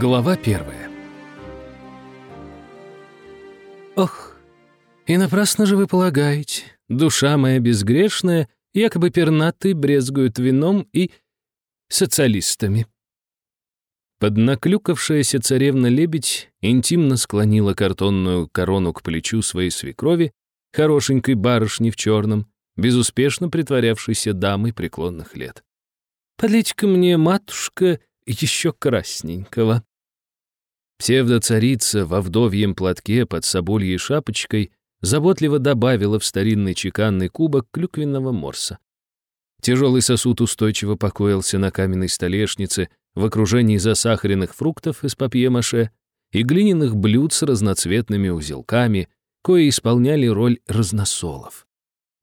Глава первая. Ох, и напрасно же вы полагаете, душа моя безгрешная, якобы пернатый брезгуют вином и социалистами. Поднаклюкавшаяся царевна-лебедь интимно склонила картонную корону к плечу своей свекрови, хорошенькой барышни в черном, безуспешно притворявшейся дамой преклонных лет. «Подлейте-ка мне, матушка, еще красненького». Псевдоцарица во вдовьем платке под собольей шапочкой заботливо добавила в старинный чеканный кубок клюквенного морса. Тяжелый сосуд устойчиво покоился на каменной столешнице в окружении засахаренных фруктов из папье-маше и глиняных блюд с разноцветными узелками, кои исполняли роль разносолов.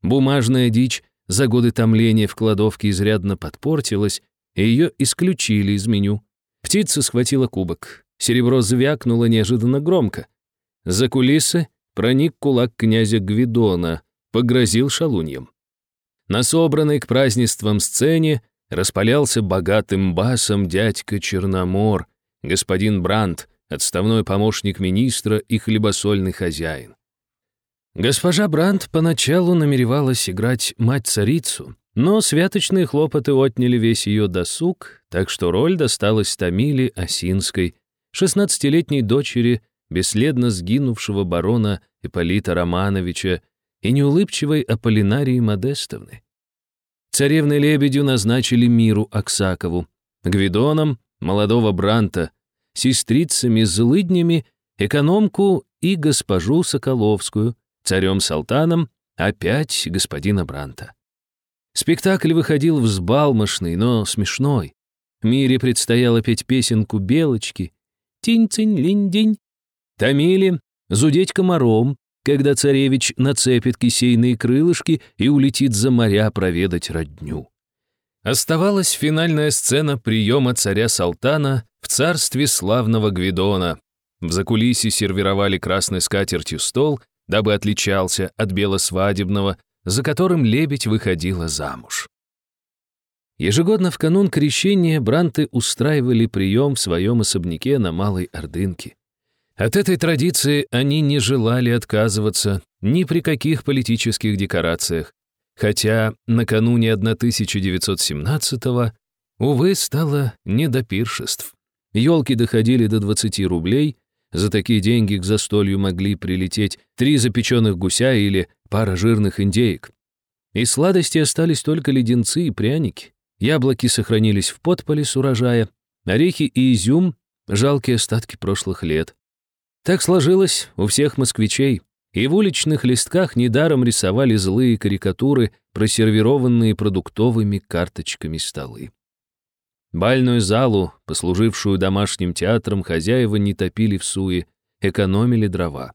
Бумажная дичь за годы томления в кладовке изрядно подпортилась, и ее исключили из меню. Птица схватила кубок. Серебро звякнуло неожиданно громко. За кулисы проник кулак князя Гвидона, погрозил шалуньем. На собранной к празднествам сцене распалялся богатым басом дядька Черномор, господин Брандт, отставной помощник министра и хлебосольный хозяин. Госпожа Брандт поначалу намеревалась играть мать-царицу, но святочные хлопоты отняли весь ее досуг, так что роль досталась Тамиле Осинской, шестнадцатилетней дочери бесследно сгинувшего барона Ипполита Романовича и неулыбчивой Аполлинарии Модестовны. Царевной лебедю назначили Миру Аксакову, Гвидоном молодого Бранта, сестрицами-злыднями, экономку и госпожу Соколовскую, царем-салтаном, опять господина Бранта. Спектакль выходил взбалмошный, но смешной. Мире предстояло петь песенку «Белочки», «Тинь-цинь-линь-динь», «Томили», «Зудеть комаром», когда царевич нацепит кисейные крылышки и улетит за моря проведать родню. Оставалась финальная сцена приема царя-салтана в царстве славного Гвидона. В закулисье сервировали красной скатертью стол, дабы отличался от белосвадебного, за которым лебедь выходила замуж. Ежегодно в канун крещения бранты устраивали прием в своем особняке на Малой Ордынке. От этой традиции они не желали отказываться ни при каких политических декорациях, хотя накануне 1917-го, увы, стало не до пиршеств. Елки доходили до 20 рублей, за такие деньги к застолью могли прилететь три запеченных гуся или пара жирных индеек. Из сладости остались только леденцы и пряники. Яблоки сохранились в подполе с урожая, орехи и изюм — жалкие остатки прошлых лет. Так сложилось у всех москвичей, и в уличных листках недаром рисовали злые карикатуры, просервированные продуктовыми карточками столы. Бальную залу, послужившую домашним театром, хозяева не топили в суе, экономили дрова.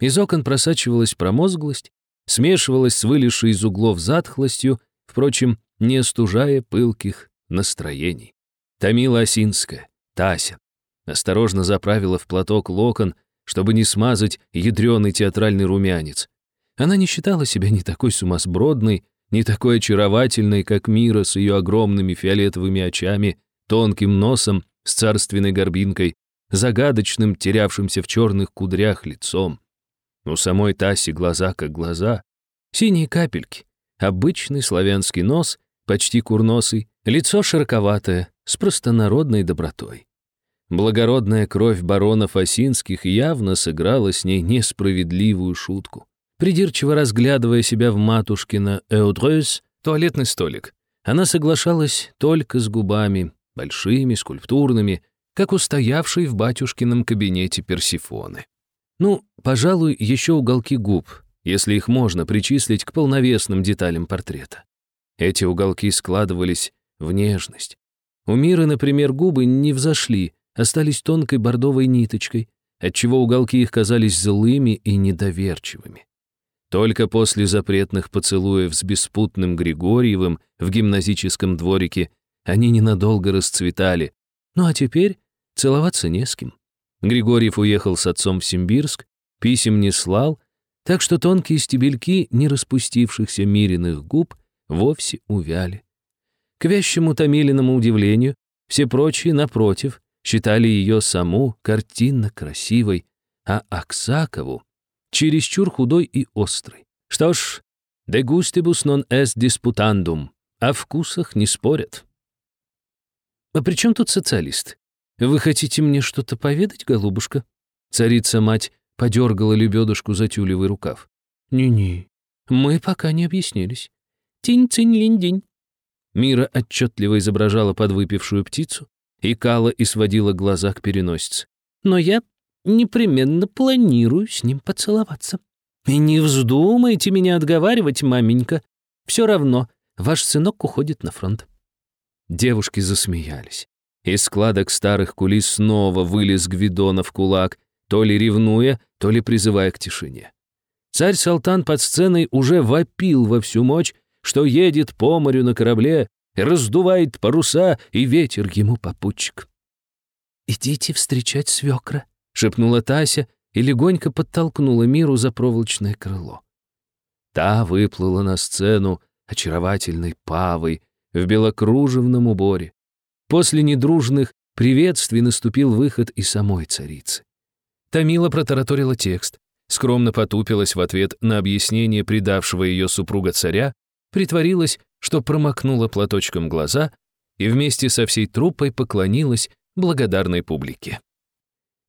Из окон просачивалась промозглость, смешивалась с вылезшей из углов затхлостью, впрочем, не остужая пылких настроений. Томила Осинская, Тася, осторожно заправила в платок локон, чтобы не смазать ядреный театральный румянец. Она не считала себя ни такой сумасбродной, ни такой очаровательной, как Мира с ее огромными фиолетовыми очами, тонким носом с царственной горбинкой, загадочным, терявшимся в черных кудрях лицом. У самой Таси глаза как глаза, синие капельки, обычный славянский нос, почти курносый, лицо широковатое, с простонародной добротой. Благородная кровь баронов Осинских явно сыграла с ней несправедливую шутку. Придирчиво разглядывая себя в матушкина «Эудрёс» туалетный столик, она соглашалась только с губами, большими, скульптурными, как устоявшей в батюшкином кабинете Персифоны. Ну, пожалуй, еще уголки губ, если их можно причислить к полновесным деталям портрета. Эти уголки складывались в нежность. У Миры, например, губы не взошли, остались тонкой бордовой ниточкой, отчего уголки их казались злыми и недоверчивыми. Только после запретных поцелуев с беспутным Григорьевым в гимназическом дворике они ненадолго расцветали. Ну а теперь целоваться не с кем. Григорьев уехал с отцом в Симбирск, писем не слал, так что тонкие стебельки не распустившихся миренных губ вовсе увяли. К вящему Томилиному удивлению, все прочие, напротив, считали ее саму картинно красивой, а Аксакову чересчур худой и острой. Что ж, de gustibus non est disputandum, о вкусах не спорят. А при чем тут социалист? Вы хотите мне что-то поведать, голубушка? Царица-мать подергала лебедушку за тюлевый рукав. Не-не, мы пока не объяснились. Тинь-цинь-линь-динь. Мира отчетливо изображала подвыпившую птицу и кала и сводила глаза к переносице. Но я непременно планирую с ним поцеловаться. И не вздумайте меня отговаривать, маменька. Все равно, ваш сынок уходит на фронт. Девушки засмеялись. Из складок старых кулис снова вылез Гвидонов кулак, то ли ревнуя, то ли призывая к тишине. Царь Салтан под сценой уже вопил во всю мощь, что едет по морю на корабле, раздувает паруса, и ветер ему попутчик. «Идите встречать свекра», — шепнула Тася и легонько подтолкнула Миру за проволочное крыло. Та выплыла на сцену очаровательной павой в белокружевном уборе. После недружных приветствий наступил выход и самой царицы. Тамила протараторила текст, скромно потупилась в ответ на объяснение предавшего ее супруга царя, притворилась, что промокнула платочком глаза и вместе со всей труппой поклонилась благодарной публике.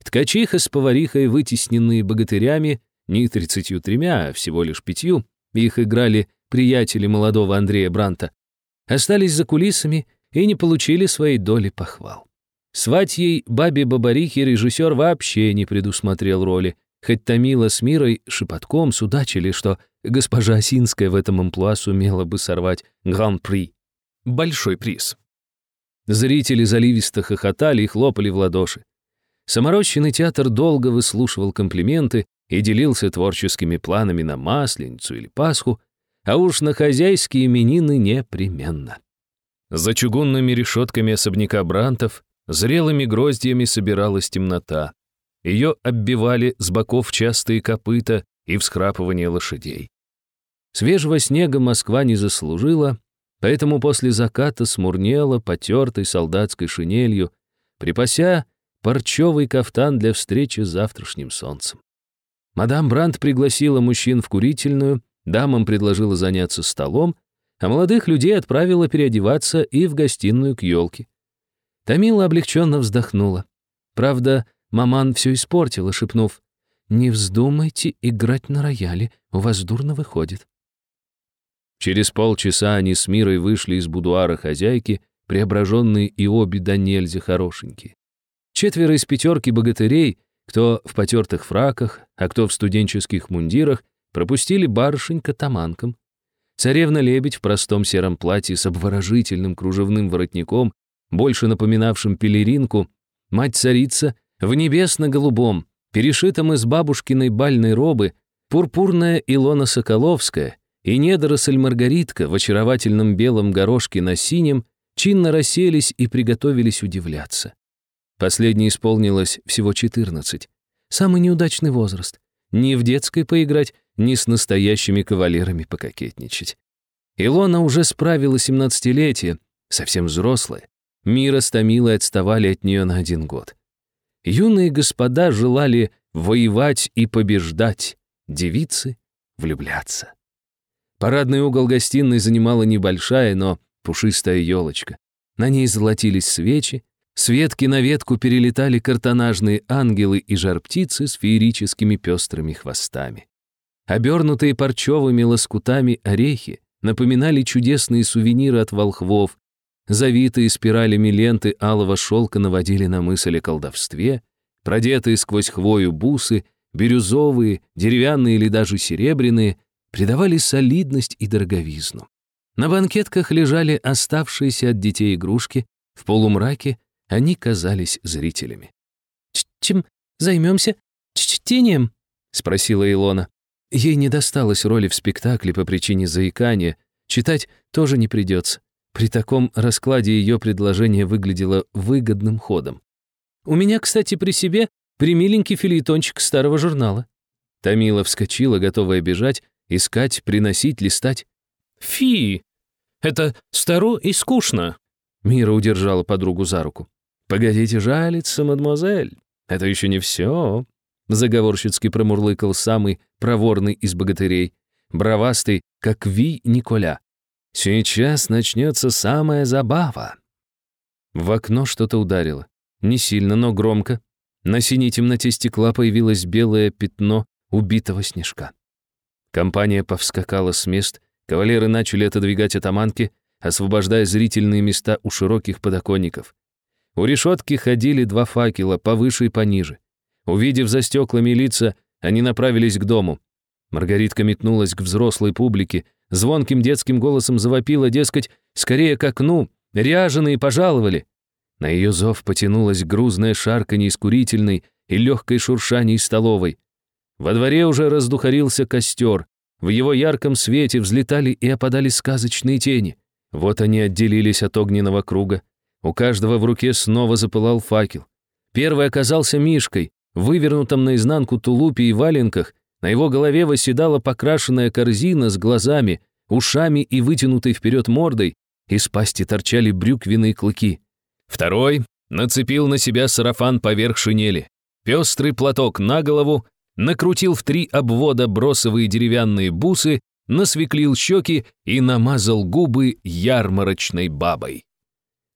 Ткачиха с поварихой, вытесненные богатырями, не тридцатью тремя, а всего лишь пятью, их играли приятели молодого Андрея Бранта, остались за кулисами и не получили своей доли похвал. Сватьей бабе-бабарихе режиссер вообще не предусмотрел роли, хоть Томила с Мирой шепотком судачили, что госпожа Осинская в этом амплуа сумела бы сорвать гран-при. Большой приз. Зрители заливисто хохотали и хлопали в ладоши. Саморощенный театр долго выслушивал комплименты и делился творческими планами на Масленицу или Пасху, а уж на хозяйские именины непременно. За чугунными решетками особняка Брантов зрелыми гроздьями собиралась темнота. Ее оббивали с боков частые копыта и всхрапывание лошадей. Свежего снега Москва не заслужила, поэтому после заката смурнела потертой солдатской шинелью, припася парчевый кафтан для встречи с завтрашним солнцем. Мадам Брандт пригласила мужчин в курительную, дамам предложила заняться столом, а молодых людей отправила переодеваться и в гостиную к елке. Тамила облегченно вздохнула. Правда, маман все испортила, шепнув, «Не вздумайте играть на рояле, у вас дурно выходит». Через полчаса они с Мирой вышли из будуара хозяйки, преображенные и обе до нельзя хорошенькие. Четверо из пятерки богатырей, кто в потертых фраках, а кто в студенческих мундирах, пропустили барышень к атаманкам. Царевна-лебедь в простом сером платье с обворожительным кружевным воротником, больше напоминавшим пелеринку, мать-царица в небесно-голубом, перешитом из бабушкиной бальной робы, пурпурная Илона Соколовская и недоросль Маргаритка в очаровательном белом горошке на синем чинно расселись и приготовились удивляться. Последней исполнилось всего 14. Самый неудачный возраст. Ни в детской поиграть, ни с настоящими кавалерами пококетничать. Илона уже справила 17-летие, совсем взрослая. Мира с Томилой отставали от нее на один год. Юные господа желали воевать и побеждать, девицы — влюбляться. Парадный угол гостиной занимала небольшая, но пушистая елочка. На ней золотились свечи, с ветки на ветку перелетали картонажные ангелы и жар-птицы с феерическими пестрыми хвостами. Обернутые парчевыми лоскутами орехи напоминали чудесные сувениры от волхвов, завитые спиралями ленты алого шелка наводили на мысль о колдовстве, продетые сквозь хвою бусы, бирюзовые, деревянные или даже серебряные, придавали солидность и дороговизну. На банкетках лежали оставшиеся от детей игрушки, в полумраке они казались зрителями. «Чем займемся? Чтением?» — спросила Илона. Ей не досталось роли в спектакле по причине заикания, читать тоже не придется. При таком раскладе ее предложение выглядело выгодным ходом. «У меня, кстати, при себе примиленький филитончик старого журнала». Тамила вскочила, готовая бежать, искать, приносить, листать. «Фи! Это старо и скучно!» Мира удержала подругу за руку. Погодите жалиться, мадемуазель. Это еще не все. Заговорщицки промурлыкал самый проворный из богатырей, бравастый, как Ви Николя. Сейчас начнется самая забава. В окно что-то ударило. Не сильно, но громко. На синей темноте стекла появилось белое пятно убитого снежка. Компания повскакала с мест, кавалеры начали отодвигать атаманки, освобождая зрительные места у широких подоконников. У решетки ходили два факела, повыше и пониже. Увидев за стеклами лица, они направились к дому. Маргаритка метнулась к взрослой публике, звонким детским голосом завопила, дескать, скорее к окну, ряженые пожаловали. На ее зов потянулась грузная шарканье из курительной и легкой шуршание из столовой. Во дворе уже раздухарился костер. В его ярком свете взлетали и опадали сказочные тени. Вот они отделились от огненного круга. У каждого в руке снова запылал факел. Первый оказался Мишкой, вывернутом наизнанку тулупе и валенках. На его голове восседала покрашенная корзина с глазами, ушами и вытянутой вперед мордой. Из пасти торчали брюквенные клыки. Второй нацепил на себя сарафан поверх шинели. Пестрый платок на голову, накрутил в три обвода бросовые деревянные бусы, насвеклил щеки и намазал губы ярмарочной бабой.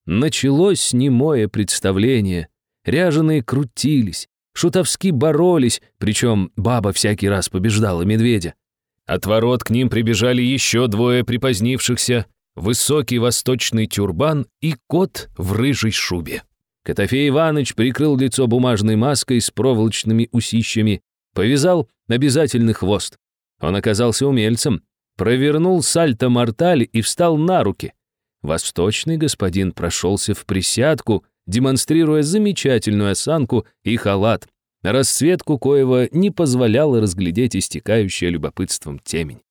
Началось немое представление. Ряженые крутились, шутовски боролись, причем баба всякий раз побеждала медведя. От ворот к ним прибежали еще двое припозднившихся, высокий восточный тюрбан и кот в рыжей шубе. Котофей Иваныч прикрыл лицо бумажной маской с проволочными усищами, повязал обязательный хвост. Он оказался умельцем, провернул сальто-морталь и встал на руки. Восточный господин прошелся в присядку, демонстрируя замечательную осанку и халат, расцветку коего не позволяла разглядеть истекающая любопытством темень.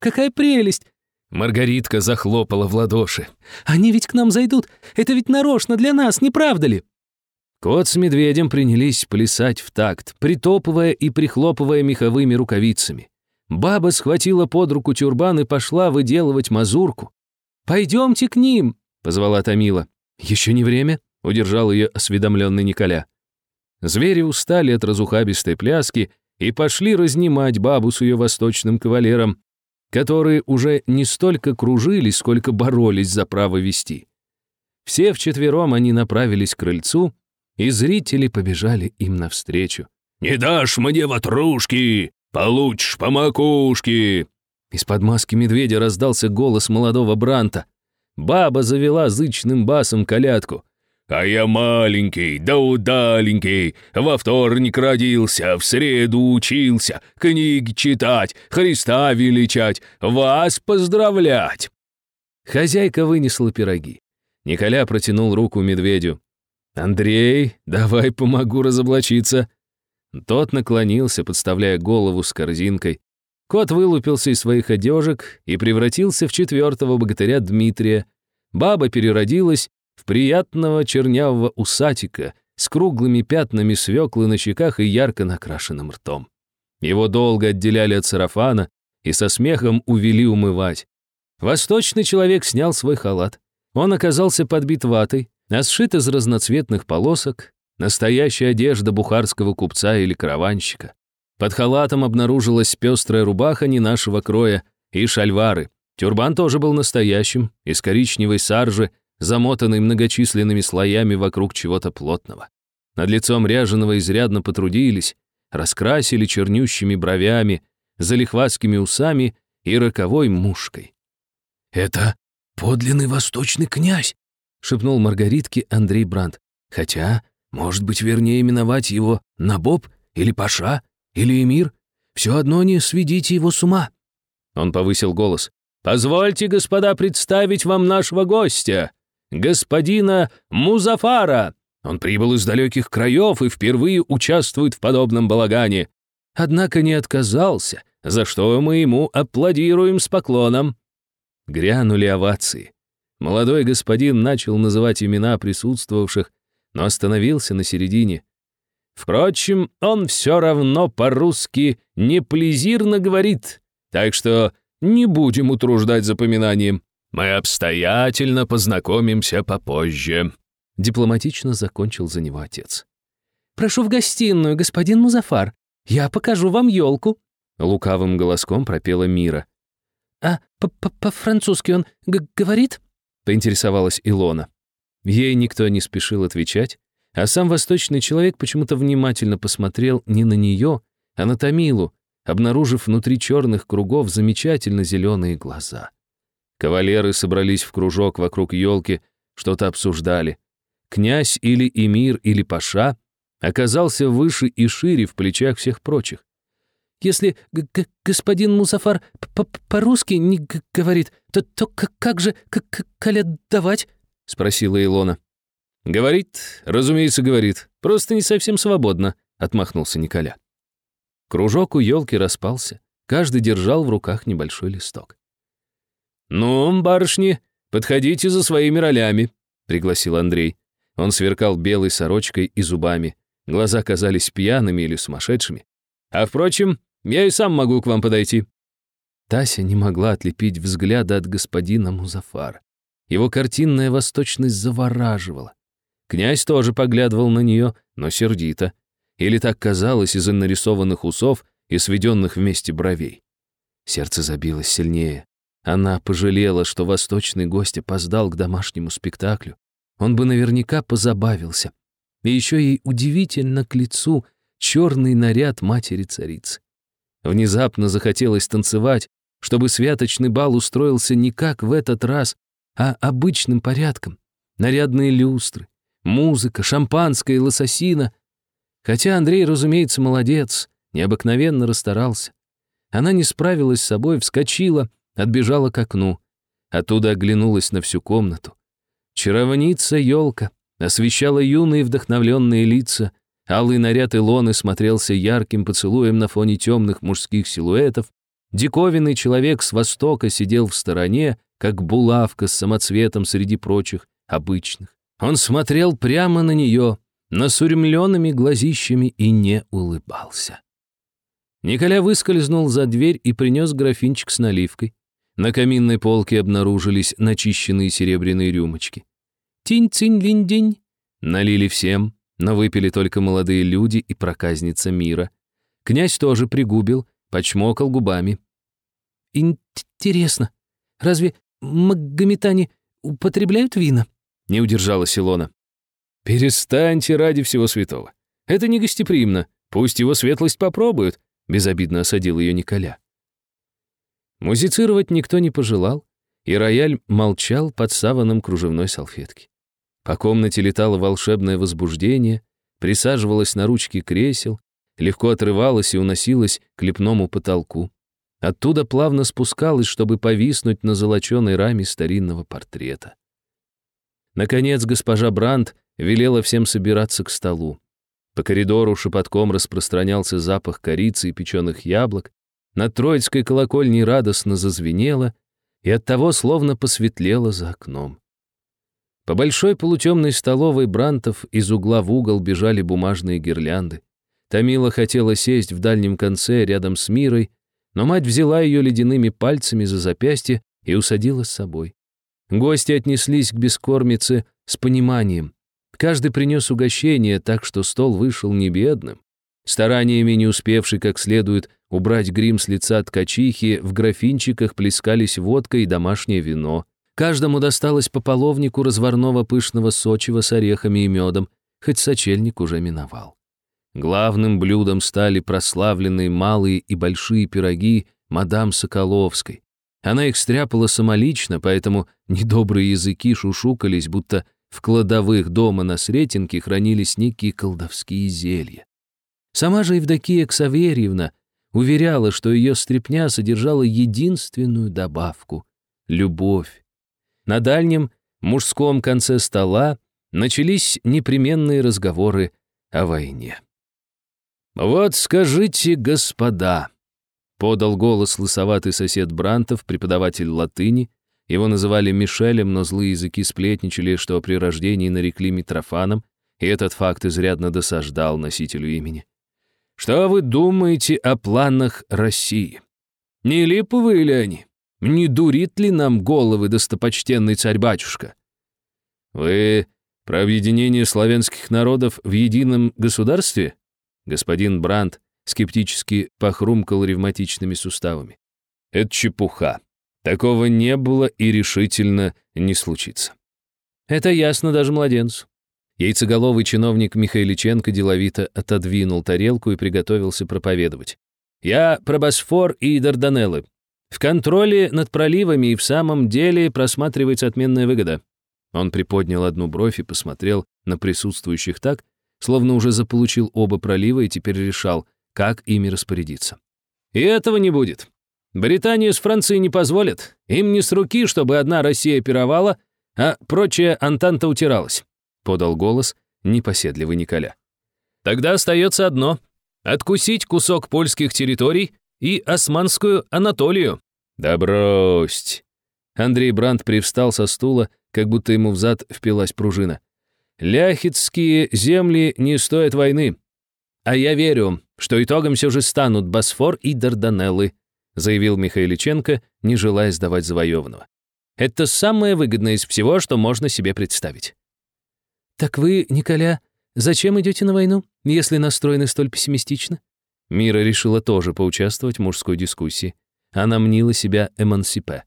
«Какая прелесть!» Маргаритка захлопала в ладоши. «Они ведь к нам зайдут! Это ведь нарочно для нас, не правда ли?» Кот с медведем принялись плясать в такт, притопывая и прихлопывая меховыми рукавицами. Баба схватила под руку тюрбан и пошла выделывать мазурку. «Пойдемте к ним!» — позвала Томила. «Еще не время?» — удержал ее осведомленный Николя. Звери устали от разухабистой пляски и пошли разнимать бабу с ее восточным кавалером, которые уже не столько кружились, сколько боролись за право вести. Все вчетвером они направились к крыльцу, и зрители побежали им навстречу. «Не дашь мне ватрушки, получишь по макушке!» Из-под маски медведя раздался голос молодого Бранта. Баба завела зычным басом колядку. «А я маленький, да удаленький, во вторник родился, в среду учился, книги читать, Христа величать, вас поздравлять!» Хозяйка вынесла пироги. Николя протянул руку медведю. «Андрей, давай помогу разоблачиться». Тот наклонился, подставляя голову с корзинкой. Кот вылупился из своих одежек и превратился в четвертого богатыря Дмитрия. Баба переродилась в приятного чернявого усатика с круглыми пятнами свеклы на щеках и ярко накрашенным ртом. Его долго отделяли от сарафана и со смехом увели умывать. Восточный человек снял свой халат. Он оказался подбит ватой, а сшит из разноцветных полосок, настоящая одежда бухарского купца или караванщика. Под халатом обнаружилась пестрая рубаха не нашего кроя и шальвары. Тюрбан тоже был настоящим, из коричневой саржи, замотанный многочисленными слоями вокруг чего-то плотного. Над лицом ряженого изрядно потрудились, раскрасили чернющими бровями, залихватскими усами и роковой мушкой. «Это подлинный восточный князь», — шепнул Маргаритке Андрей Брандт. «Хотя, может быть, вернее именовать его Набоб или Паша или Эмир? Все одно не сведите его с ума». Он повысил голос. «Позвольте, господа, представить вам нашего гостя, господина Музафара. Он прибыл из далеких краев и впервые участвует в подобном балагане. Однако не отказался, за что мы ему аплодируем с поклоном». Грянули овации. Молодой господин начал называть имена присутствовавших, но остановился на середине. Впрочем, он все равно по-русски неплезирно говорит, так что не будем утруждать запоминанием. Мы обстоятельно познакомимся попозже. Дипломатично закончил за него отец. «Прошу в гостиную, господин Музафар. Я покажу вам елку», — лукавым голоском пропела Мира. «А по-французски он говорит?» — поинтересовалась Илона. Ей никто не спешил отвечать, а сам восточный человек почему-то внимательно посмотрел не на нее, а на Томилу, обнаружив внутри черных кругов замечательно зеленые глаза. Кавалеры собрались в кружок вокруг елки, что-то обсуждали. Князь или эмир или паша оказался выше и шире в плечах всех прочих. «Если господин Мусафар по-русски не говорит, то, то как же давать? спросила Илона. «Говорит, разумеется, говорит. Просто не совсем свободно», — отмахнулся Николя. Кружок у елки распался. Каждый держал в руках небольшой листок. «Ну, барышни, подходите за своими ролями», — пригласил Андрей. Он сверкал белой сорочкой и зубами. Глаза казались пьяными или сумасшедшими. «А впрочем, я и сам могу к вам подойти». Тася не могла отлепить взгляда от господина Музафара. Его картинная восточность завораживала. Князь тоже поглядывал на нее, но сердито. Или так казалось из-за нарисованных усов и сведенных вместе бровей. Сердце забилось сильнее. Она пожалела, что восточный гость опоздал к домашнему спектаклю. Он бы наверняка позабавился. И еще ей удивительно к лицу черный наряд матери-царицы. Внезапно захотелось танцевать, чтобы святочный бал устроился не как в этот раз, а обычным порядком. Нарядные люстры, музыка, шампанское и лососина. Хотя Андрей, разумеется, молодец, необыкновенно расстарался. Она не справилась с собой, вскочила, отбежала к окну. Оттуда оглянулась на всю комнату. Чаровница елка освещала юные вдохновленные лица, алый наряд Илоны смотрелся ярким поцелуем на фоне темных мужских силуэтов, диковинный человек с востока сидел в стороне, как булавка с самоцветом среди прочих, обычных. Он смотрел прямо на нее, насурмленными глазищами и не улыбался. Николя выскользнул за дверь и принес графинчик с наливкой. На каминной полке обнаружились начищенные серебряные рюмочки. Тинь-цинь-линь-динь. Налили всем, но выпили только молодые люди и проказница мира. Князь тоже пригубил, почмокал губами. «Интересно, разве магометане употребляют вина?» Не удержалась Илона. «Перестаньте ради всего святого. Это не гостеприимно. Пусть его светлость попробует», — безобидно осадил ее Николя. Музицировать никто не пожелал, и рояль молчал под саваном кружевной салфетки. По комнате летало волшебное возбуждение, присаживалась на ручки кресел, легко отрывалась и уносилась к лепному потолку. Оттуда плавно спускалась, чтобы повиснуть на золоченой раме старинного портрета. Наконец госпожа Брандт велела всем собираться к столу. По коридору шепотком распространялся запах корицы и печеных яблок, над Троицкой колокольней радостно зазвенело, и оттого словно посветлело за окном. По большой полутемной столовой Брантов из угла в угол бежали бумажные гирлянды. Тамила хотела сесть в дальнем конце рядом с Мирой, но мать взяла ее ледяными пальцами за запястье и усадила с собой. Гости отнеслись к бескормице с пониманием. Каждый принес угощение, так что стол вышел не бедным. Стараниями не успевший как следует убрать грим с лица ткачихи, в графинчиках плескались водка и домашнее вино. Каждому досталось по половнику разварного пышного сочива с орехами и медом, хоть сочельник уже миновал. Главным блюдом стали прославленные малые и большие пироги мадам Соколовской. Она их стряпала самолично, поэтому недобрые языки шушукались, будто в кладовых дома на Сретенке хранились некие колдовские зелья. Сама же Евдокия Ксаверьевна уверяла, что ее стряпня содержала единственную добавку — любовь. На дальнем, мужском конце стола начались непременные разговоры о войне. «Вот скажите, господа», — подал голос лысоватый сосед Брантов, преподаватель латыни. Его называли Мишелем, но злые языки сплетничали, что при рождении нарекли Митрофаном, и этот факт изрядно досаждал носителю имени. «Что вы думаете о планах России? Не липовые ли они? Не дурит ли нам головы достопочтенный царь-батюшка?» «Вы Про объединение славянских народов в едином государстве? Господин Брандт скептически похрумкал ревматичными суставами. Это чепуха. Такого не было и решительно не случится. Это ясно даже младенцу. Яйцеголовый чиновник Михайличенко деловито отодвинул тарелку и приготовился проповедовать. «Я про Босфор и Дарданеллы. В контроле над проливами и в самом деле просматривается отменная выгода». Он приподнял одну бровь и посмотрел на присутствующих так, словно уже заполучил оба пролива и теперь решал, как ими распорядиться. «И этого не будет. Британия с Францией не позволят. Им не с руки, чтобы одна Россия пировала, а прочая Антанта утиралась», — подал голос непоседливый Николя. «Тогда остается одно — откусить кусок польских территорий и османскую Анатолию». «Да брось!» Андрей Брандт привстал со стула, как будто ему в зад впилась пружина. «Ляхидские земли не стоят войны. А я верю, что итогом все же станут Босфор и Дарданеллы», заявил Михайличенко, не желая сдавать завоеванного. «Это самое выгодное из всего, что можно себе представить». «Так вы, Николя, зачем идете на войну, если настроены столь пессимистично?» Мира решила тоже поучаствовать в мужской дискуссии. Она мнила себя эмансипе.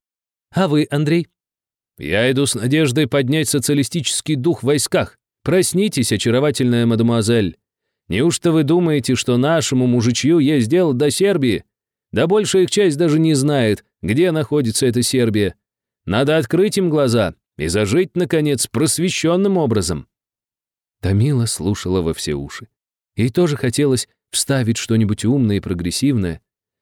«А вы, Андрей?» «Я иду с надеждой поднять социалистический дух в войсках. Проснитесь, очаровательная мадемуазель. Неужто вы думаете, что нашему мужичью есть дело до Сербии? Да большая их часть даже не знает, где находится эта Сербия. Надо открыть им глаза и зажить, наконец, просвещенным образом». Тамила слушала во все уши. Ей тоже хотелось вставить что-нибудь умное и прогрессивное.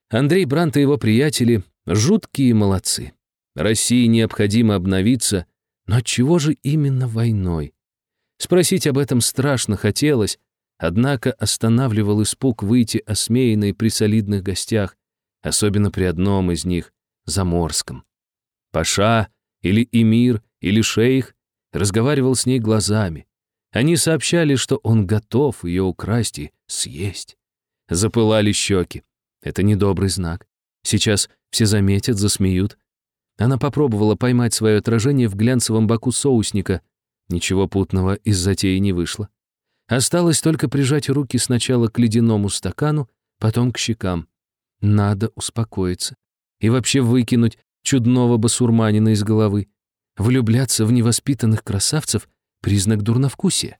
Андрей Брант и его приятели — жуткие молодцы. России необходимо обновиться, но чего же именно войной? Спросить об этом страшно хотелось, однако останавливал испуг выйти осмеянной при солидных гостях, особенно при одном из них, Заморском. Паша или Эмир или шейх разговаривал с ней глазами. Они сообщали, что он готов ее украсть и съесть. Запылали щеки. Это недобрый знак. Сейчас все заметят, засмеют. Она попробовала поймать свое отражение в глянцевом боку соусника. Ничего путного из затеи не вышло. Осталось только прижать руки сначала к ледяному стакану, потом к щекам. Надо успокоиться. И вообще выкинуть чудного басурманина из головы. Влюбляться в невоспитанных красавцев — признак дурновкусия.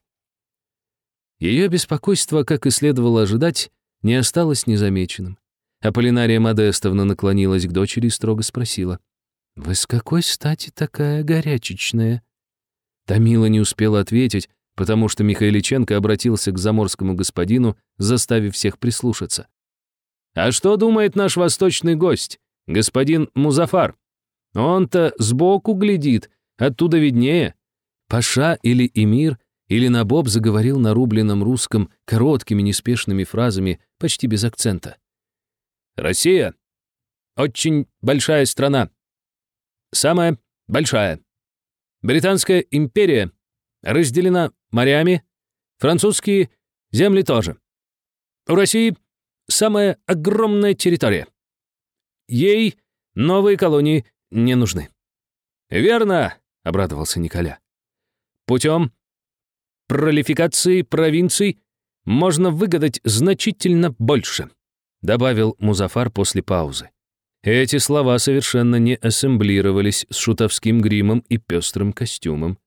Ее беспокойство, как и следовало ожидать, не осталось незамеченным. Аполлинария Модестовна наклонилась к дочери и строго спросила. «Вы с какой стати такая горячечная?» Тамила не успела ответить, потому что Михайличенко обратился к заморскому господину, заставив всех прислушаться. «А что думает наш восточный гость, господин Музафар? Он-то сбоку глядит, оттуда виднее». Паша или Эмир или Набоб заговорил на рубленном русском короткими неспешными фразами, почти без акцента. «Россия — очень большая страна. Самая большая. Британская империя разделена морями, французские земли тоже. У России самая огромная территория. Ей новые колонии не нужны. «Верно», — обрадовался Николя. «Путем пролификации провинций можно выгадать значительно больше», добавил Музафар после паузы. Эти слова совершенно не ассемблировались с шутовским гримом и пестрым костюмом.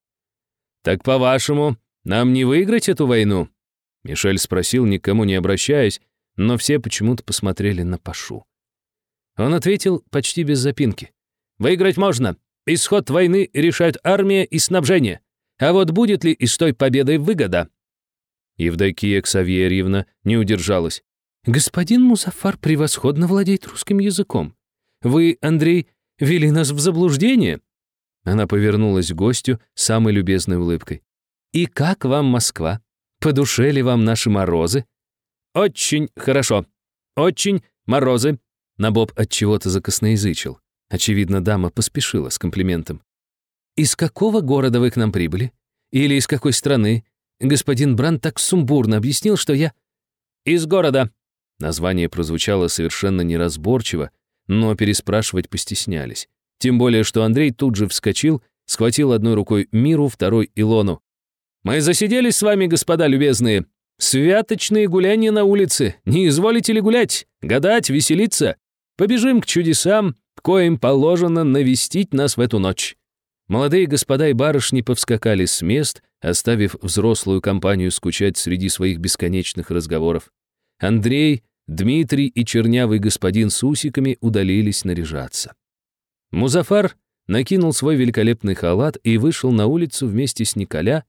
«Так, по-вашему, нам не выиграть эту войну?» Мишель спросил, никому не обращаясь, но все почему-то посмотрели на Пашу. Он ответил почти без запинки. «Выиграть можно. Исход войны решают армия и снабжение. А вот будет ли из той победой выгода?» Евдокия Ксавьерьевна не удержалась. «Господин Мусафар превосходно владеет русским языком. Вы, Андрей, вели нас в заблуждение?» Она повернулась к гостю самой любезной улыбкой. «И как вам Москва? По душе ли вам наши морозы?» «Очень хорошо. Очень морозы». Набоб от чего-то закосноязычил. Очевидно, дама поспешила с комплиментом. «Из какого города вы к нам прибыли? Или из какой страны? Господин Бранд так сумбурно объяснил, что я...» «Из города». Название прозвучало совершенно неразборчиво, но переспрашивать постеснялись. Тем более, что Андрей тут же вскочил, схватил одной рукой Миру, второй — Илону. Мы засиделись с вами, господа любезные. Святочные гуляния на улице. Не изволите ли гулять, гадать, веселиться? Побежим к чудесам, коим положено навестить нас в эту ночь». Молодые господа и барышни повскакали с мест, оставив взрослую компанию скучать среди своих бесконечных разговоров. Андрей, Дмитрий и чернявый господин с усиками удалились наряжаться. Музафар накинул свой великолепный халат и вышел на улицу вместе с Николя.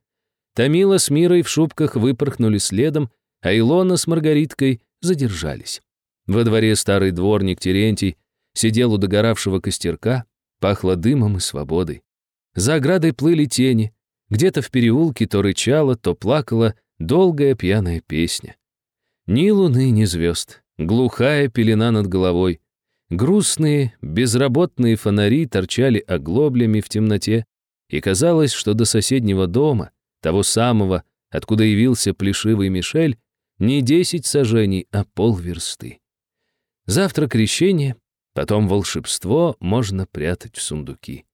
Томила с Мирой в шубках выпорхнули следом, а Илона с Маргариткой задержались. Во дворе старый дворник Терентий сидел у догоравшего костерка, пахло дымом и свободой. За оградой плыли тени. Где-то в переулке то рычала, то плакала долгая пьяная песня. Ни луны, ни звезд. Глухая пелена над головой. Грустные, безработные фонари торчали оглоблями в темноте, и казалось, что до соседнего дома, того самого, откуда явился плешивый Мишель, не десять сажений, а полверсты. Завтра крещение, потом волшебство можно прятать в сундуки.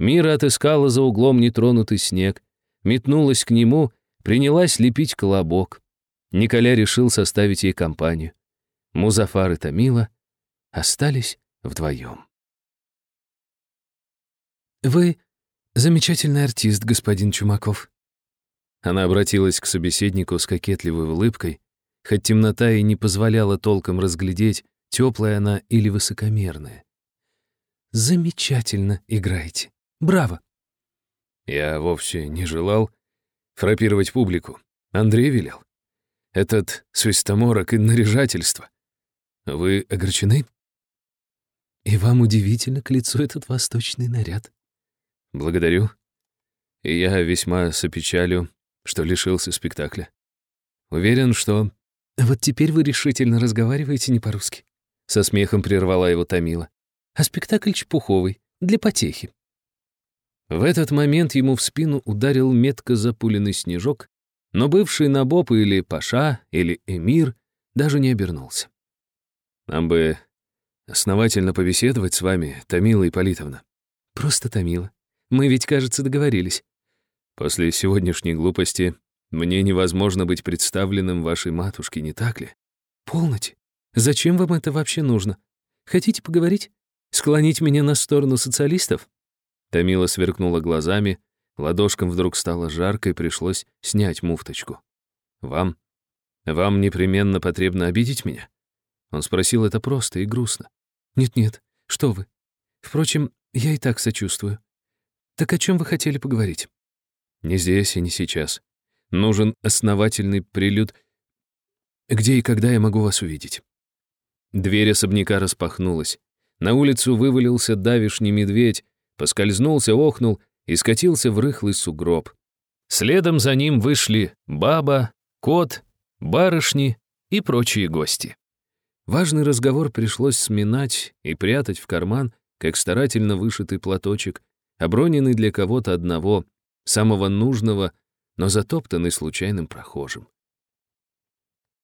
Мира отыскала за углом нетронутый снег, метнулась к нему, принялась лепить колобок. Николя решил составить ей компанию. Музафар и Томила остались вдвоем. «Вы замечательный артист, господин Чумаков». Она обратилась к собеседнику с кокетливой улыбкой, хоть темнота и не позволяла толком разглядеть, теплая она или высокомерная. «Замечательно играете. Браво!» Я вовсе не желал фрапировать публику. Андрей велел. Этот свистоморок и наряжательство. Вы огорчены? И вам удивительно к лицу этот восточный наряд. Благодарю. И я весьма сопечалю, что лишился спектакля. Уверен, что... Вот теперь вы решительно разговариваете не по-русски. Со смехом прервала его Томила. А спектакль чепуховый, для потехи. В этот момент ему в спину ударил метко запуленный снежок, но бывший Набоб или Паша, или Эмир даже не обернулся. Нам бы основательно побеседовать с вами, Томила Ипполитовна. Просто Томила. Мы ведь, кажется, договорились. После сегодняшней глупости мне невозможно быть представленным вашей матушке, не так ли? Полноте. Зачем вам это вообще нужно? Хотите поговорить? Склонить меня на сторону социалистов? Томила сверкнула глазами, ладошкам вдруг стало жарко и пришлось снять муфточку. «Вам? Вам непременно потребно обидеть меня?» Он спросил это просто и грустно. «Нет-нет, что вы. Впрочем, я и так сочувствую. Так о чем вы хотели поговорить?» «Не здесь и не сейчас. Нужен основательный прилюд. Где и когда я могу вас увидеть?» Дверь особняка распахнулась. На улицу вывалился давишний медведь, поскользнулся, охнул и скатился в рыхлый сугроб. Следом за ним вышли баба, кот, барышни и прочие гости. Важный разговор пришлось сминать и прятать в карман, как старательно вышитый платочек, оброненный для кого-то одного, самого нужного, но затоптанный случайным прохожим.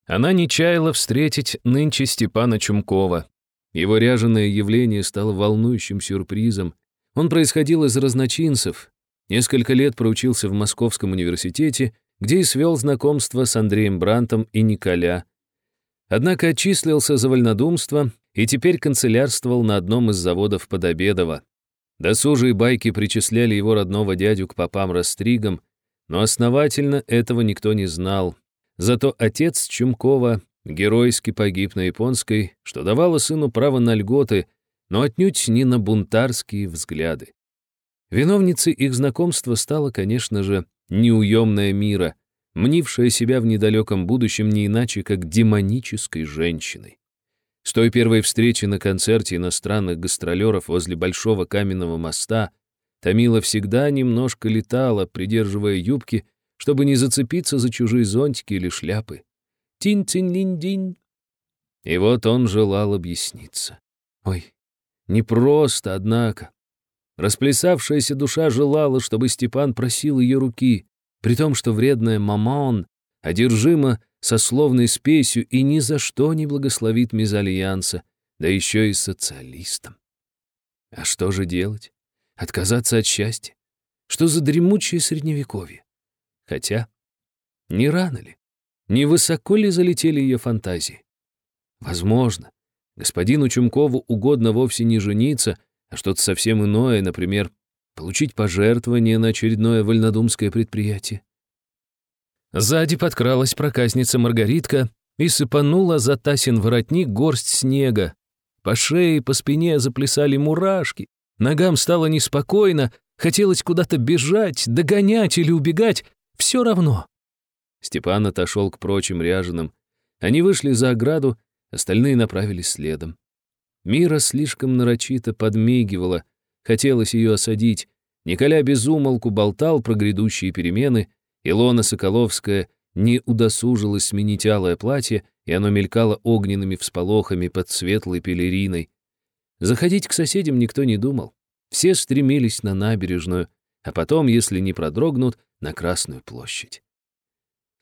Она не чаяла встретить нынче Степана Чумкова. Его ряженое явление стало волнующим сюрпризом, он происходил из разночинцев, несколько лет проучился в Московском университете, где и свел знакомство с Андреем Брантом и Николя. Однако отчислился за вольнодумство и теперь канцелярствовал на одном из заводов Подобедова. Досужие байки причисляли его родного дядю к попам-растригам, но основательно этого никто не знал. Зато отец Чумкова геройски погиб на японской, что давало сыну право на льготы, но отнюдь не на бунтарские взгляды. Виновницей их знакомства стала, конечно же, неуемная мира, мнившая себя в недалеком будущем не иначе, как демонической женщиной. С той первой встречи на концерте иностранных гастролеров возле Большого каменного моста Томила всегда немножко летала, придерживая юбки, чтобы не зацепиться за чужие зонтики или шляпы. Тин-тин-лин-динь. И вот он желал объясниться. Ой, Непросто, однако. Расплясавшаяся душа желала, чтобы Степан просил ее руки, при том, что вредная мамон одержима сословной спесью и ни за что не благословит мезальянса, да еще и социалистам. А что же делать? Отказаться от счастья? Что за дремучее средневековье? Хотя, не рано ли? Не высоко ли залетели ее фантазии? Возможно. Господину Чумкову угодно вовсе не жениться, а что-то совсем иное, например, получить пожертвование на очередное вольнодумское предприятие. Сзади подкралась проказница Маргаритка и сыпанула за Тасин воротник горсть снега. По шее по спине заплясали мурашки. Ногам стало неспокойно, хотелось куда-то бежать, догонять или убегать, все равно. Степан отошел к прочим ряженым. Они вышли за ограду, остальные направились следом. Мира слишком нарочито подмигивала, хотелось ее осадить. Николя безумолку болтал про грядущие перемены, Илона Соколовская не удосужилась сменить алое платье, и оно мелькало огненными всполохами под светлой пелериной. Заходить к соседям никто не думал. Все стремились на набережную, а потом, если не продрогнут, на Красную площадь.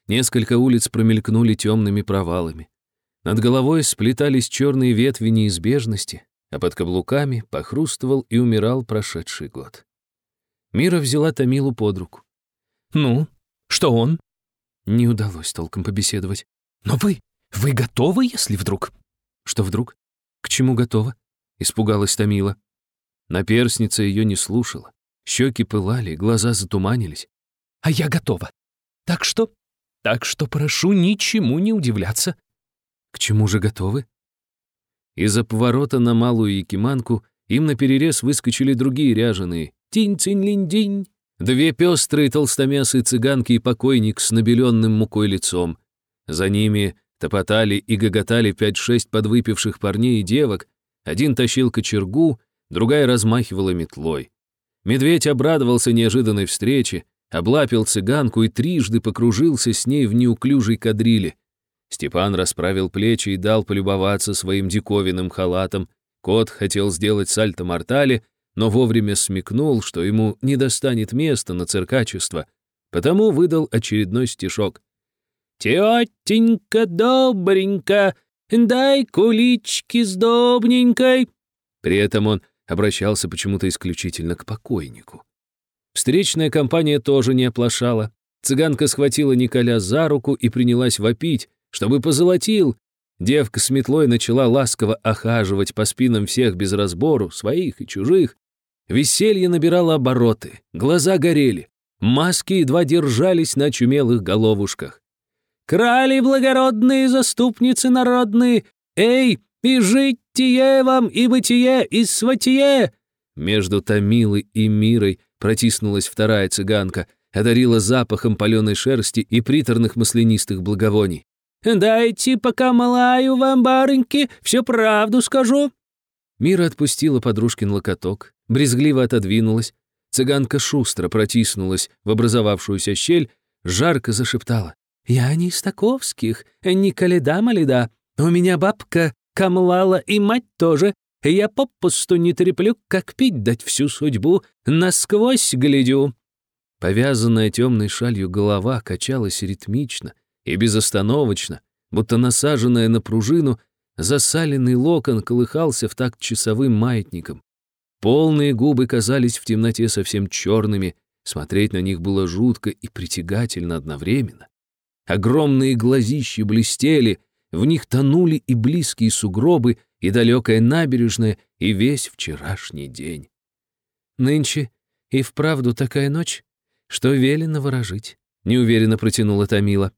Несколько улиц промелькнули темными провалами. Над головой сплетались черные ветви неизбежности, а под каблуками похрустывал и умирал прошедший год. Мира взяла Томилу под руку. «Ну, что он?» Не удалось толком побеседовать. «Но вы, вы готовы, если вдруг?» «Что вдруг? К чему готова?» Испугалась Томила. Наперсница ее не слушала. Щеки пылали, глаза затуманились. «А я готова. Так что... Так что прошу ничему не удивляться». «К чему же готовы?» Из-за поворота на Малую Якиманку им наперерез выскочили другие ряженые. «Тинь-цинь-линь-динь!» Две пестрые толстомясые цыганки и покойник с набеленным мукой лицом. За ними топотали и гоготали пять-шесть подвыпивших парней и девок. Один тащил кочергу, другая размахивала метлой. Медведь обрадовался неожиданной встрече, облапил цыганку и трижды покружился с ней в неуклюжей кадриле. Степан расправил плечи и дал полюбоваться своим диковинным халатом. Кот хотел сделать сальто-мортале, но вовремя смекнул, что ему не достанет места на циркачество, потому выдал очередной стишок. «Тетенька добренька, дай кулички с добненькой». При этом он обращался почему-то исключительно к покойнику. Встречная компания тоже не оплошала. Цыганка схватила Николя за руку и принялась вопить, чтобы позолотил. Девка с метлой начала ласково охаживать по спинам всех без разбору, своих и чужих. Веселье набирало обороты, глаза горели, маски едва держались на чумелых головушках. «Крали благородные заступницы народные! Эй, и житие вам, и бытие, и сватие!» Между Томилой и Мирой протиснулась вторая цыганка, одарила запахом паленой шерсти и приторных маслянистых благовоний. «Дайте, пока малаю вам, барыньки, всю правду скажу». Мира отпустила подружкин локоток, брезгливо отодвинулась. Цыганка шустро протиснулась в образовавшуюся щель, жарко зашептала. «Я не из таковских, не каледа-маледа. У меня бабка камлала и мать тоже. Я попусту не треплю, как пить дать всю судьбу, насквозь глядю». Повязанная темной шалью голова качалась ритмично и безостановочно, будто насаженная на пружину, засаленный локон колыхался в такт часовым маятником. Полные губы казались в темноте совсем черными, смотреть на них было жутко и притягательно одновременно. Огромные глазищи блестели, в них тонули и близкие сугробы, и далекая набережная, и весь вчерашний день. «Нынче и вправду такая ночь, что велено ворожить», — неуверенно протянула Томила.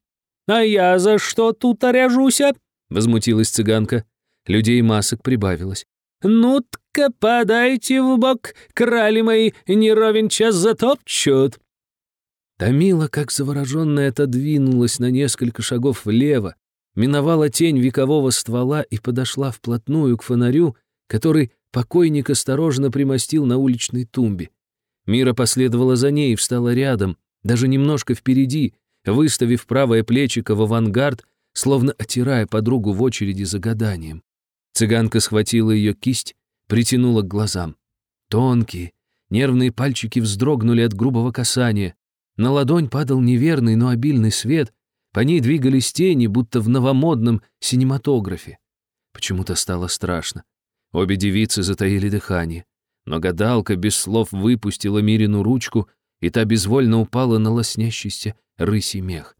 «А я за что тут оряжуся?» — возмутилась цыганка. Людей масок прибавилось. «Ну-тка, подайте в бок, крали мои, не ровен час затопчут!» Томила, как завороженная, отодвинулась на несколько шагов влево, миновала тень векового ствола и подошла вплотную к фонарю, который покойник осторожно примостил на уличной тумбе. Мира последовала за ней и встала рядом, даже немножко впереди, выставив правое плечико в авангард, словно отирая подругу в очереди за гаданием. Цыганка схватила ее кисть, притянула к глазам. Тонкие, нервные пальчики вздрогнули от грубого касания. На ладонь падал неверный, но обильный свет, по ней двигались тени, будто в новомодном синематографе. Почему-то стало страшно. Обе девицы затаили дыхание. Но гадалка без слов выпустила Мирину ручку и та безвольно упала на лоснящийся рысий мех.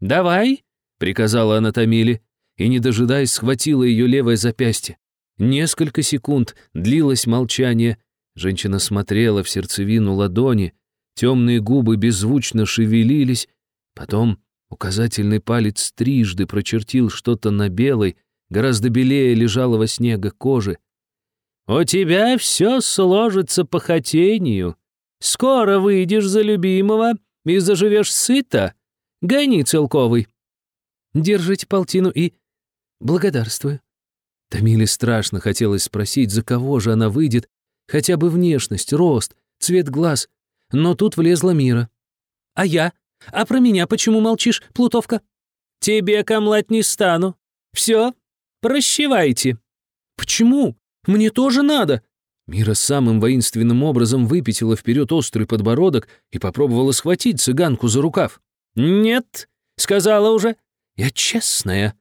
«Давай!» — приказала она Томиле, и, не дожидаясь, схватила ее левое запястье. Несколько секунд длилось молчание. Женщина смотрела в сердцевину ладони, темные губы беззвучно шевелились. Потом указательный палец трижды прочертил что-то на белой, гораздо белее лежалого снега кожи. «У тебя все сложится по хотению. Скоро выйдешь за любимого и заживешь сыто. Гони целковый». «Держите полтину и...» «Благодарствую». Тамиле страшно хотелось спросить, за кого же она выйдет, хотя бы внешность, рост, цвет глаз. Но тут влезла Мира. «А я? А про меня почему молчишь, Плутовка?» «Тебе камлать не стану. Все, прощевайте». «Почему? Мне тоже надо!» Мира самым воинственным образом выпятила вперед острый подбородок и попробовала схватить цыганку за рукав. «Нет, сказала уже. Я честная».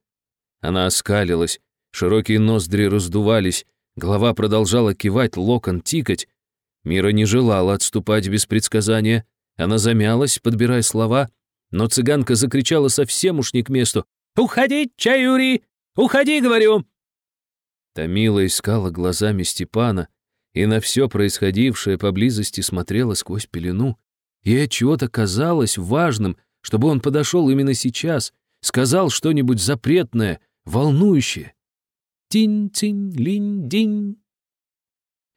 Она оскалилась, широкие ноздри раздувались, голова продолжала кивать, локон тикать. Мира не желала отступать без предсказания. Она замялась, подбирая слова, но цыганка закричала совсем уж не к месту. «Уходи, Чаюри! Уходи, говорю!» Томила искала глазами Степана и на все происходившее поблизости смотрела сквозь пелену. Ей чего-то казалось важным, чтобы он подошел именно сейчас, сказал что-нибудь запретное, волнующее. Тинь-тинь-линь-динь.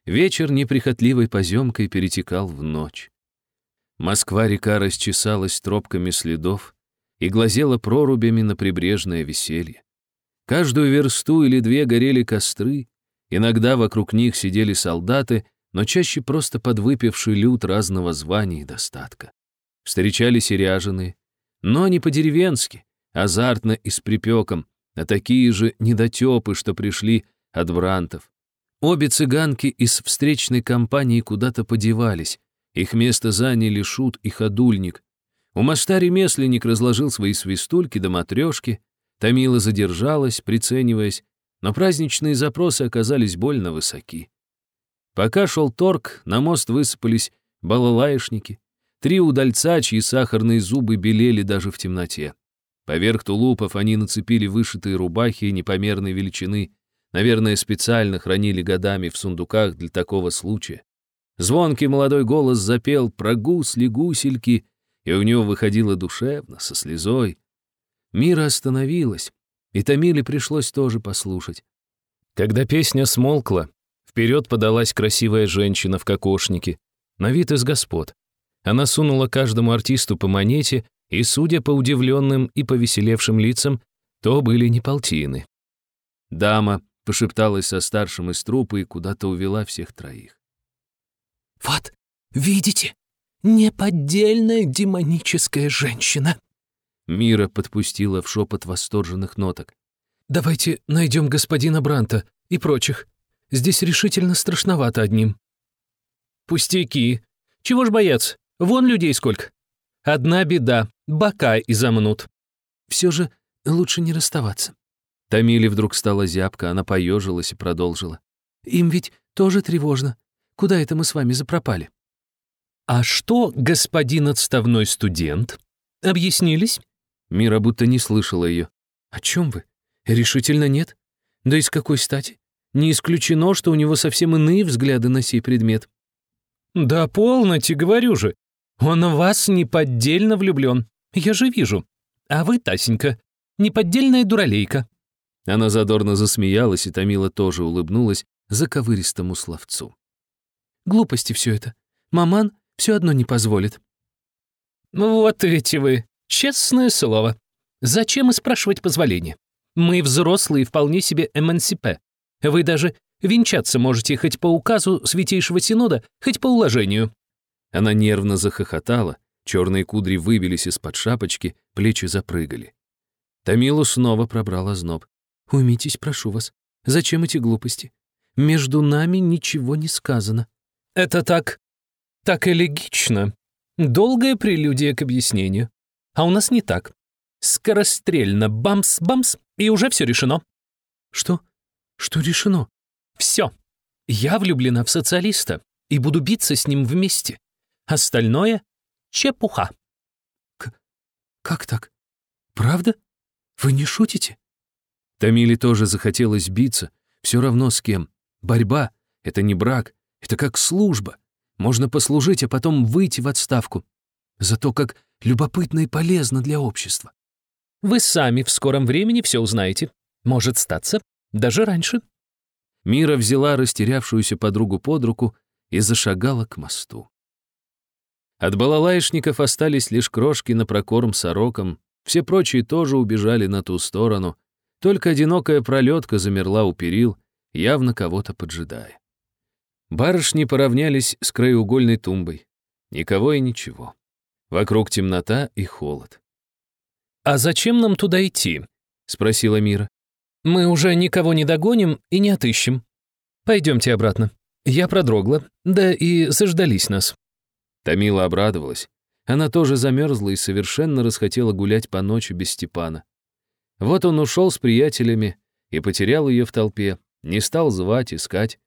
Вечер неприхотливой поземкой перетекал в ночь. Москва-река расчесалась тропками следов и глазела прорубями на прибрежное веселье. Каждую версту или две горели костры, иногда вокруг них сидели солдаты, но чаще просто подвыпивший люд разного звания и достатка. Встречались и ряженые, но не по-деревенски, азартно и с припеком, а такие же недотепы, что пришли от брантов. Обе цыганки из встречной компании куда-то подевались, их место заняли шут и ходульник. У моста ремесленник разложил свои свистульки до матрешки, Томила задержалась, прицениваясь, но праздничные запросы оказались больно высоки. Пока шел торг, на мост высыпались балалаишники, три удальца, чьи сахарные зубы белели даже в темноте. Поверх тулупов они нацепили вышитые рубахи непомерной величины, наверное, специально хранили годами в сундуках для такого случая. Звонкий молодой голос запел про гусли-гусельки, и у него выходило душевно, со слезой. Мира остановилась, и Томиле пришлось тоже послушать. Когда песня смолкла, вперед подалась красивая женщина в кокошнике, на вид из господ. Она сунула каждому артисту по монете, и, судя по удивленным и повеселевшим лицам, то были не полтины. Дама пошепталась со старшим из трупа и куда-то увела всех троих. «Вот, видите, неподдельная демоническая женщина!» Мира подпустила в шепот восторженных ноток. «Давайте найдем господина Бранта и прочих. Здесь решительно страшновато одним». «Пустяки. Чего ж бояться? Вон людей сколько. Одна беда — бока изомнут. Все же лучше не расставаться». Тамиле вдруг стала зябко, она поежилась и продолжила. «Им ведь тоже тревожно. Куда это мы с вами запропали?» «А что, господин отставной студент? Объяснились?» Мира будто не слышала ее. «О чем вы? Решительно нет. Да и с какой стати? Не исключено, что у него совсем иные взгляды на сей предмет». «Да полноте, говорю же. Он в вас неподдельно влюблен. Я же вижу. А вы, Тасенька, неподдельная дуралейка». Она задорно засмеялась, и Томила тоже улыбнулась заковыристому словцу. «Глупости все это. Маман все одно не позволит». «Вот ведь вы, Честное слово. Зачем и спрашивать позволения? Мы взрослые вполне себе эмансипе. Вы даже венчаться можете хоть по указу Святейшего Синода, хоть по уложению». Она нервно захохотала, черные кудри выбились из-под шапочки, плечи запрыгали. Томилу снова пробрала зноб. «Уймитесь, прошу вас. Зачем эти глупости? Между нами ничего не сказано». «Это так... так элегично. Долгая прелюдия к объяснению. А у нас не так. Скорострельно бамс-бамс, и уже все решено. Что? Что решено? Все. Я влюблена в социалиста и буду биться с ним вместе. Остальное — чепуха. К как так? Правда? Вы не шутите? Тамиле тоже захотелось биться, все равно с кем. Борьба — это не брак, это как служба. Можно послужить, а потом выйти в отставку. Зато как любопытно и полезно для общества. Вы сами в скором времени все узнаете. Может статься, даже раньше. Мира взяла растерявшуюся подругу под руку и зашагала к мосту. От балалайшников остались лишь крошки на прокорм сорокам, все прочие тоже убежали на ту сторону, только одинокая пролетка замерла у перил, явно кого-то поджидая. Барышни поравнялись с краеугольной тумбой. Никого и ничего. Вокруг темнота и холод. «А зачем нам туда идти?» — спросила Мира. «Мы уже никого не догоним и не отыщем. Пойдемте обратно. Я продрогла, да и заждались нас». Тамила обрадовалась. Она тоже замерзла и совершенно расхотела гулять по ночи без Степана. Вот он ушел с приятелями и потерял ее в толпе, не стал звать, искать.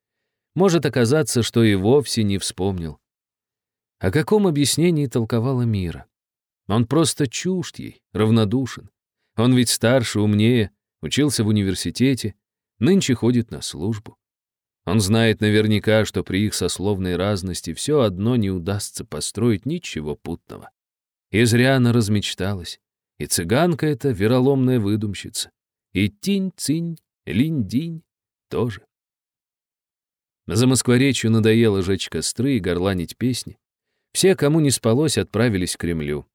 Может оказаться, что и вовсе не вспомнил. О каком объяснении толковала мира? Он просто чужд ей, равнодушен. Он ведь старше, умнее, учился в университете, нынче ходит на службу. Он знает наверняка, что при их сословной разности все одно не удастся построить ничего путного. И зря она размечталась. И цыганка эта вероломная выдумщица. И тинь-цинь, линь-динь тоже. За Москворечью надоело жечь костры и горланить песни. Все, кому не спалось, отправились к Кремлю.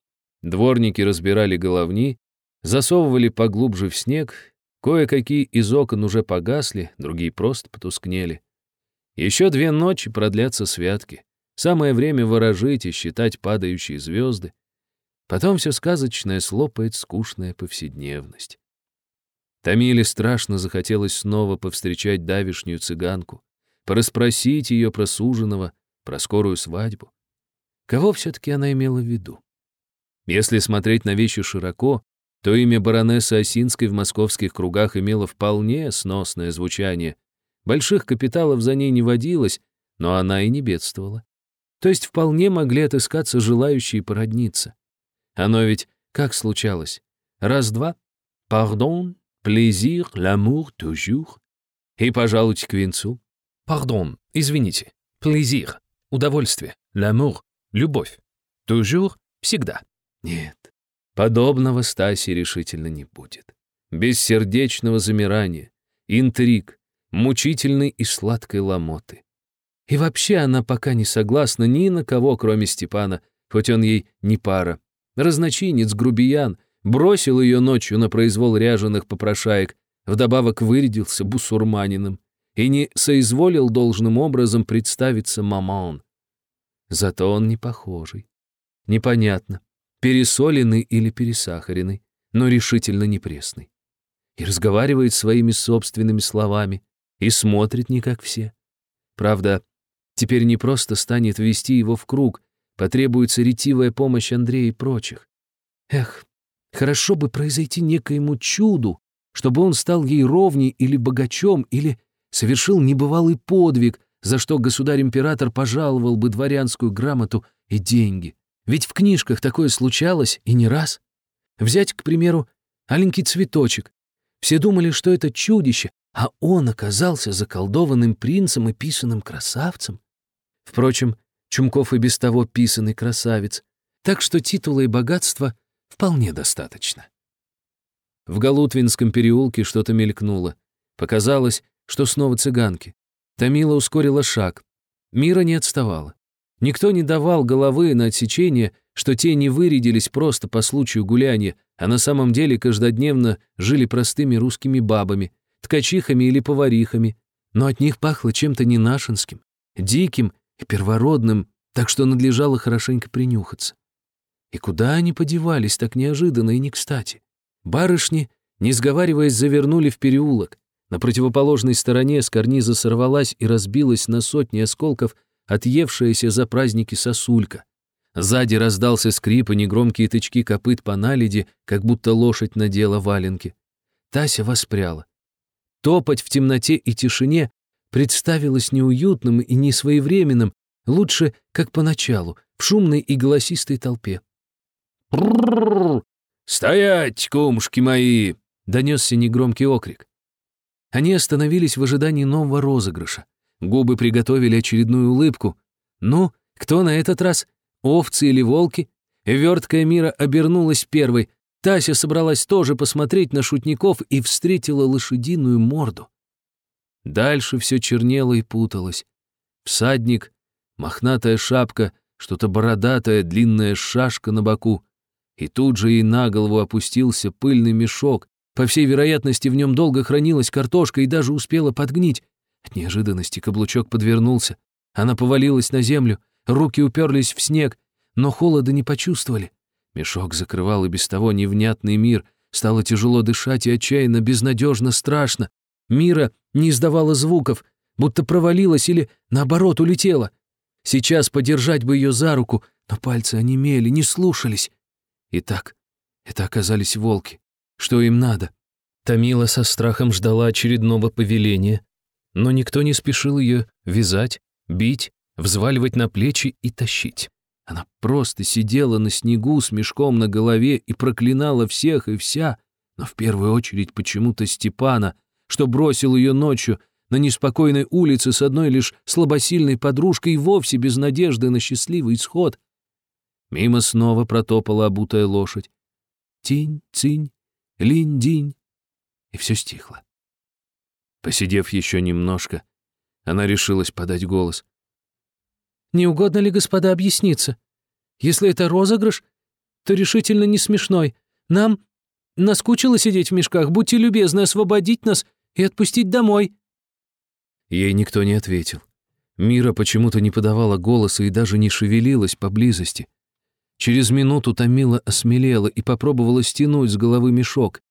Дворники разбирали головни, засовывали поглубже в снег, кое-какие из окон уже погасли, другие просто потускнели. Еще две ночи продлятся святки. Самое время ворожить и считать падающие звезды. Потом все сказочное слопает скучная повседневность. Тамиле страшно захотелось снова повстречать давишнюю цыганку, порасспросить ее про суженого, про скорую свадьбу. Кого все-таки она имела в виду? Если смотреть на вещи широко, то имя баронессы Осинской в московских кругах имело вполне сносное звучание. Больших капиталов за ней не водилось, но она и не бедствовала. То есть вполне могли отыскаться желающие породниться. Оно ведь как случалось? Раз-два, пардон, плезир, l'amour, toujours. И пожалуйте к венцу. Пардон, извините, плезир, удовольствие, l'amour, любовь. Toujours, всегда. Нет, подобного Стаси решительно не будет. Без сердечного замирания, интриг, мучительной и сладкой ломоты. И вообще она пока не согласна ни на кого, кроме Степана, хоть он ей не пара. Разночинец, грубиян, бросил ее ночью на произвол ряженых попрошаек, вдобавок вырядился бусурманином и не соизволил должным образом представиться мамон. Зато он не похожий. Непонятно, пересоленный или пересахаренный, но решительно не пресный. И разговаривает своими собственными словами, и смотрит не как все. Правда, теперь не просто станет вести его в круг, потребуется ретивая помощь Андрея и прочих. Эх, хорошо бы произойти некоему чуду, чтобы он стал ей ровней или богачом, или совершил небывалый подвиг, за что государь-император пожаловал бы дворянскую грамоту и деньги. Ведь в книжках такое случалось и не раз. Взять, к примеру, аленький цветочек. Все думали, что это чудище, а он оказался заколдованным принцем и писаным красавцем. Впрочем, Чумков и без того писанный красавец, так что титула и богатства вполне достаточно. В Галутвинском переулке что-то мелькнуло. Показалось, что снова цыганки. Тамила ускорила шаг. Мира не отставала. Никто не давал головы на отсечение, что те не вырядились просто по случаю гуляния, а на самом деле каждодневно жили простыми русскими бабами, ткачихами или поварихами, но от них пахло чем-то ненашинским, диким и первородным, так что надлежало хорошенько принюхаться. И куда они подевались так неожиданно и не кстати? Барышни, не сговариваясь, завернули в переулок. На противоположной стороне с карниза сорвалась и разбилась на сотни осколков отъевшаяся за праздники сосулька. Сзади раздался скрип и негромкие тычки копыт по наледи, как будто лошадь надела валенки. Тася воспряла. Топать в темноте и тишине представилось неуютным и несвоевременным, Лучше, как поначалу, в шумной и голосистой толпе. «Стоять, кумушки мои!» — донесся негромкий окрик. Они остановились в ожидании нового розыгрыша. Губы приготовили очередную улыбку. Ну, кто на этот раз? Овцы или волки? Верткая мира обернулась первой. Тася собралась тоже посмотреть на шутников и встретила лошадиную морду. Дальше все чернело и путалось. Всадник, мохнатая шапка, что-то бородатое, длинная шашка на боку. И тут же ей на голову опустился пыльный мешок. По всей вероятности, в нем долго хранилась картошка и даже успела подгнить. От неожиданности каблучок подвернулся. Она повалилась на землю, руки уперлись в снег, но холода не почувствовали. Мешок закрывал и без того невнятный мир. Стало тяжело дышать и отчаянно, безнадежно, страшно. Мира не издавала звуков, будто провалилась или, наоборот, улетела. Сейчас подержать бы ее за руку, но пальцы онемели, не слушались. Итак, это оказались волки. Что им надо? Томила со страхом ждала очередного повеления, но никто не спешил ее вязать, бить, взваливать на плечи и тащить. Она просто сидела на снегу с мешком на голове и проклинала всех и вся, но в первую очередь почему-то Степана, что бросил ее ночью на неспокойной улице с одной лишь слабосильной подружкой и вовсе без надежды на счастливый исход. Мимо снова протопала обутая лошадь. Тинь, цинь, линь-динь. И все стихло. Посидев еще немножко, она решилась подать голос. «Не угодно ли, господа, объясниться? Если это розыгрыш, то решительно не смешной. Нам наскучило сидеть в мешках. Будьте любезны освободить нас и отпустить домой». Ей никто не ответил. Мира почему-то не подавала голоса и даже не шевелилась поблизости. Через минуту Томила осмелела и попробовала стянуть с головы мешок.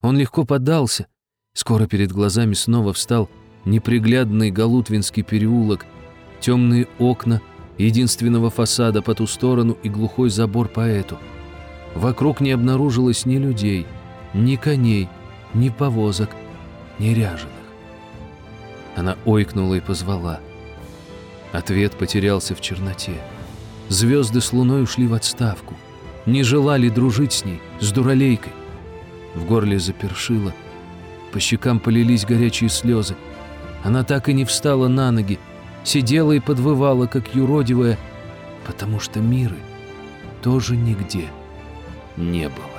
Он легко поддался, Скоро перед глазами снова встал неприглядный Галутвинский переулок, темные окна, единственного фасада по ту сторону и глухой забор по эту. Вокруг не обнаружилось ни людей, ни коней, ни повозок, ни ряженых. Она ойкнула и позвала. Ответ потерялся в черноте. Звезды с луной ушли в отставку. Не желали дружить с ней, с дуралейкой. В горле запершило — по щекам полились горячие слезы. Она так и не встала на ноги, сидела и подвывала, как юродивая, потому что миры тоже нигде не было.